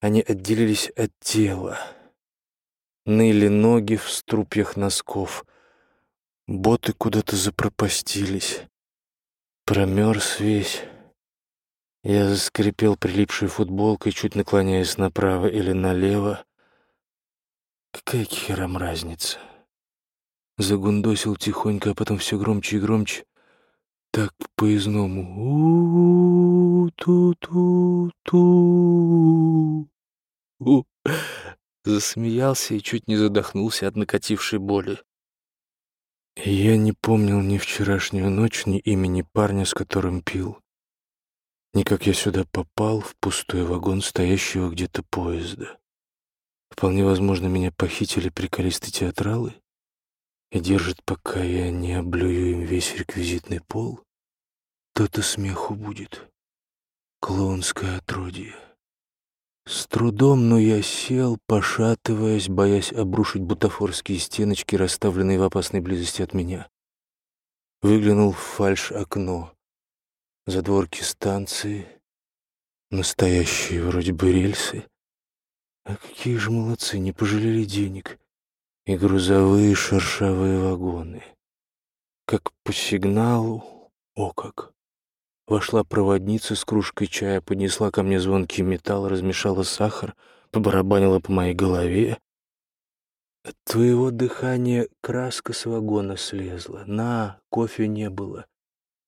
они отделились от тела. Ныли ноги в струпьях носков. Боты куда-то запропастились. Промерз весь. Я заскрипел прилипшей футболкой, чуть наклоняясь направо или налево. Какая к херам разница? Загундосил тихонько, а потом все громче и громче. Так. У-ту-ту-ту. У. Засмеялся и чуть не задохнулся от накатившей боли. Я не помнил ни вчерашнюю ночь, ни имени парня, с которым пил. Ни как я сюда попал, в пустой вагон стоящего где-то поезда. Вполне возможно, меня похитили приколисты театралы и держат, пока я не облюю им весь реквизитный пол. То-то смеху будет. Клоунское отродье. С трудом, но я сел, пошатываясь, боясь обрушить бутафорские стеночки, расставленные в опасной близости от меня. Выглянул в фальш-окно. Задворки станции, настоящие вроде бы рельсы. А какие же молодцы, не пожалели денег. И грузовые шершавые вагоны. Как по сигналу, о как. Вошла проводница с кружкой чая, поднесла ко мне звонкий металл, размешала сахар, побарабанила по моей голове. От твоего дыхания краска с вагона слезла. На, кофе не было.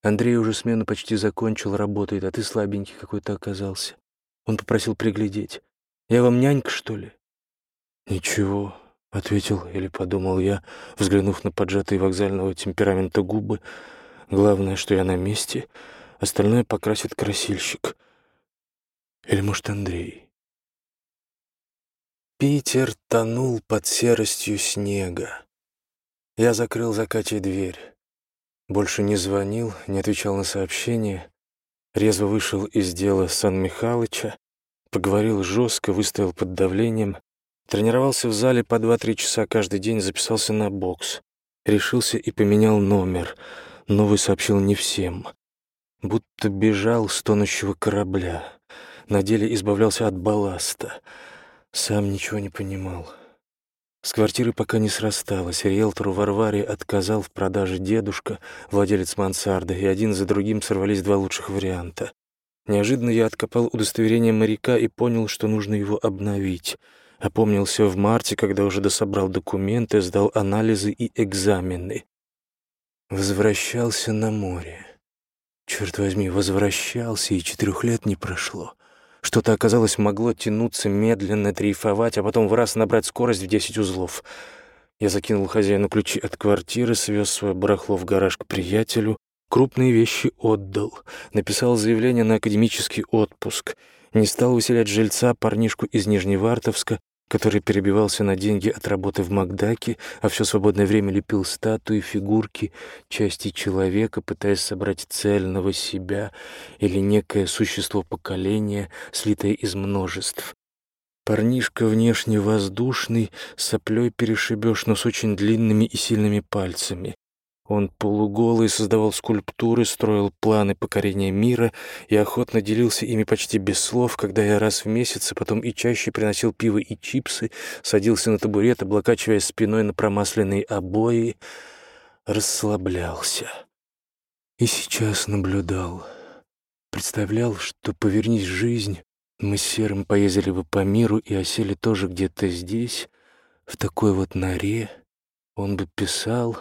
Андрей уже смену почти закончил, работает, а ты слабенький какой-то оказался. Он попросил приглядеть. Я вам нянька, что ли? Ничего, — ответил или подумал я, взглянув на поджатые вокзального темперамента губы. Главное, что я на месте, остальное покрасит красильщик. Или, может, Андрей. Питер тонул под серостью снега. Я закрыл за Катей дверь. Больше не звонил, не отвечал на сообщения. Резво вышел из дела Сан-Михалыча, поговорил жестко, выставил под давлением. Тренировался в зале по 2-3 часа каждый день, записался на бокс. Решился и поменял номер. Новый сообщил не всем. Будто бежал с тонущего корабля. На деле избавлялся от балласта. Сам ничего не понимал. С квартиры пока не срасталось. Риэлтору Варваре отказал в продаже дедушка, владелец мансарды, и один за другим сорвались два лучших варианта. Неожиданно я откопал удостоверение моряка и понял, что нужно его обновить. Опомнился в марте, когда уже дособрал документы, сдал анализы и экзамены. Возвращался на море. Черт возьми, возвращался, и четырех лет не прошло. Что-то, оказалось, могло тянуться медленно, дрейфовать, а потом в раз набрать скорость в 10 узлов. Я закинул хозяину ключи от квартиры, свез свое барахло в гараж к приятелю, крупные вещи отдал, написал заявление на академический отпуск, не стал выселять жильца, парнишку из Нижневартовска, который перебивался на деньги от работы в Макдаке, а все свободное время лепил статуи, фигурки, части человека, пытаясь собрать цельного себя или некое существо поколения, слитое из множеств. Парнишка внешне воздушный, соплей перешибешь, но с очень длинными и сильными пальцами. Он полуголый создавал скульптуры, строил планы покорения мира и охотно делился ими почти без слов, когда я раз в месяц, а потом и чаще приносил пиво и чипсы, садился на табурет, облокачивая спиной на промасленные обои, расслаблялся. И сейчас наблюдал. Представлял, что, повернись жизнь, мы с Серым поездили бы по миру и осели тоже где-то здесь, в такой вот норе. Он бы писал,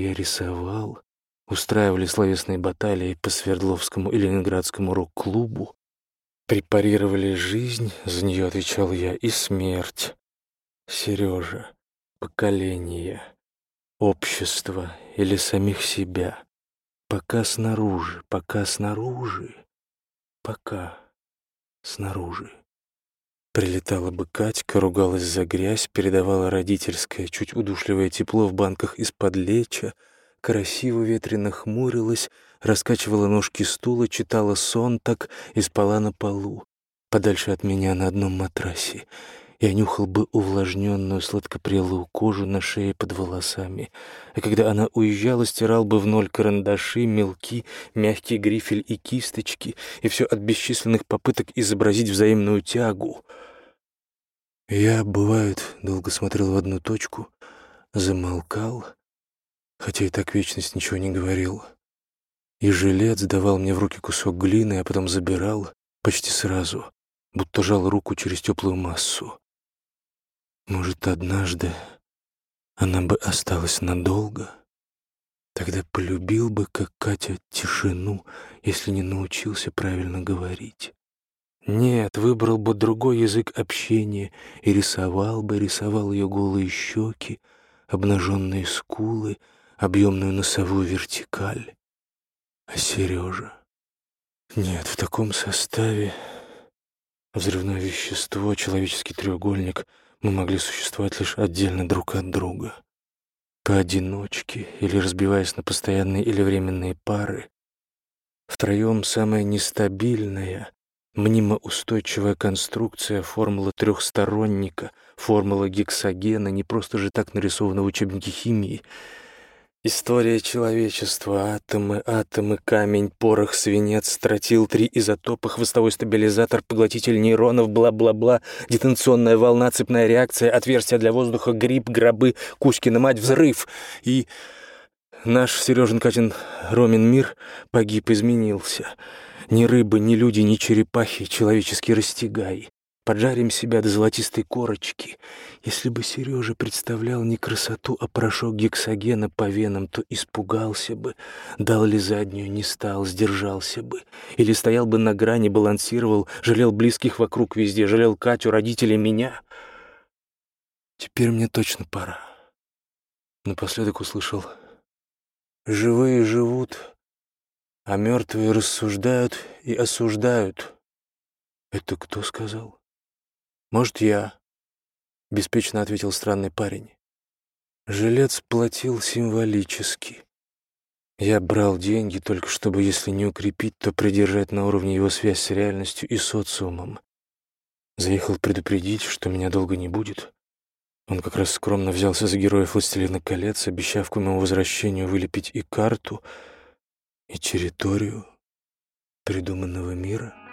я рисовал, устраивали словесные баталии по Свердловскому и Ленинградскому рок-клубу, препарировали жизнь, за нее отвечал я, и смерть. Сережа, поколение, общество или самих себя. Пока снаружи, пока снаружи, пока снаружи. Прилетала бы Катька, ругалась за грязь, передавала родительское, чуть удушливое тепло в банках из-под леча, красиво ветрено хмурилась, раскачивала ножки стула, читала сон так и спала на полу, подальше от меня на одном матрасе. Я нюхал бы увлажненную сладкопрелую кожу на шее под волосами, а когда она уезжала, стирал бы в ноль карандаши, мелки, мягкий грифель и кисточки, и все от бесчисленных попыток изобразить взаимную тягу. Я, бывает, долго смотрел в одну точку, замолкал, хотя и так вечность ничего не говорил. И жилец давал мне в руки кусок глины, а потом забирал почти сразу, будто жал руку через теплую массу. Может, однажды она бы осталась надолго? Тогда полюбил бы, как Катя, тишину, если не научился правильно говорить. Нет, выбрал бы другой язык общения и рисовал бы, рисовал ее голые щеки, обнаженные скулы, объемную носовую вертикаль. А Сережа? Нет, в таком составе взрывное вещество, человеческий треугольник — мы могли существовать лишь отдельно друг от друга, поодиночке или разбиваясь на постоянные или временные пары. Втроем самая нестабильная, мнимо-устойчивая конструкция, формула трехсторонника, формула гексогена, не просто же так нарисована в учебнике химии — История человечества, атомы, атомы, камень, порох, свинец, тротил, три изотопа, хвостовой стабилизатор, поглотитель нейронов, бла-бла-бла, детенционная волна, цепная реакция, отверстия для воздуха, гриб, гробы, Кузькина мать, взрыв. И наш Сережин Катин Ромин мир погиб, изменился. Ни рыбы, ни люди, ни черепахи, человеческий растягай. Поджарим себя до золотистой корочки. Если бы Сережа представлял не красоту, а порошок гексогена по венам, то испугался бы, дал ли заднюю, не стал, сдержался бы. Или стоял бы на грани, балансировал, жалел близких вокруг везде, жалел Катю, родителей, меня. Теперь мне точно пора. Напоследок услышал. Живые живут, а мертвые рассуждают и осуждают. Это кто сказал? «Может, я?» — беспечно ответил странный парень. Жилец платил символически. Я брал деньги только чтобы, если не укрепить, то придержать на уровне его связь с реальностью и социумом. Заехал предупредить, что меня долго не будет. Он как раз скромно взялся за героев «Властелина колец», обещав к моему возвращению вылепить и карту, и территорию придуманного мира.